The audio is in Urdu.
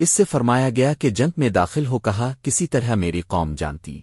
اس سے فرمایا گیا کہ جنت میں داخل ہو کہا، کسی طرح میری قوم جانتی۔